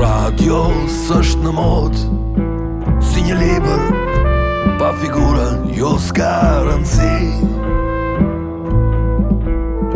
Radio s'është në modë Si një libër Pa figura jo s'ka rëndësi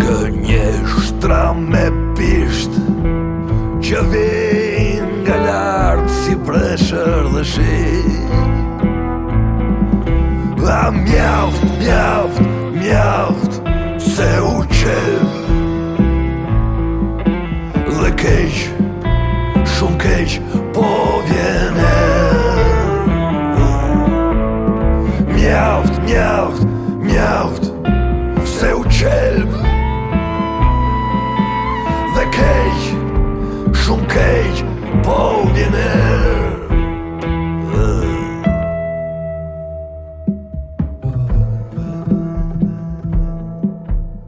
Ka një shtresë me pisht Që vin nga lart si breshër dhe shi A mjaft, mjaft, mjaft Se u qelb Dhe keq, shumë keq, po vjen erë Mjaft, mjaft, mjaft, se u qelb Dhe keq, shumë keq, po vjen erë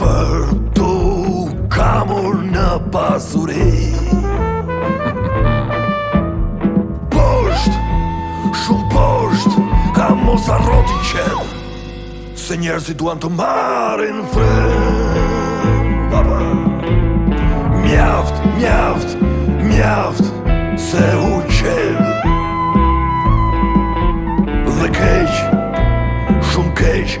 Për t'u kamur në pasuri Poshtë, shumë poshtë, a mos harro ti qen Se njerëzit duan të marrin frymë Mjaft, mjaft, mjaft Se u qelb Dhe keq Shumë keq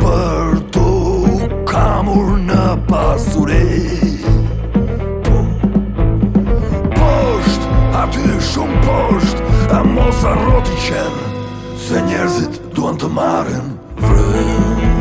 Për t'u kamur në pasuri Po Poshtë, aty shumë poshtë A mos harro ti qen Se njerëzit duan të marrin Frymë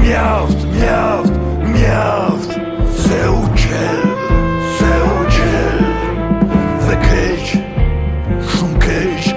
Mjaft, mjaft, mjaft Se u qelb Se u qelb Dhe keq Shumë keq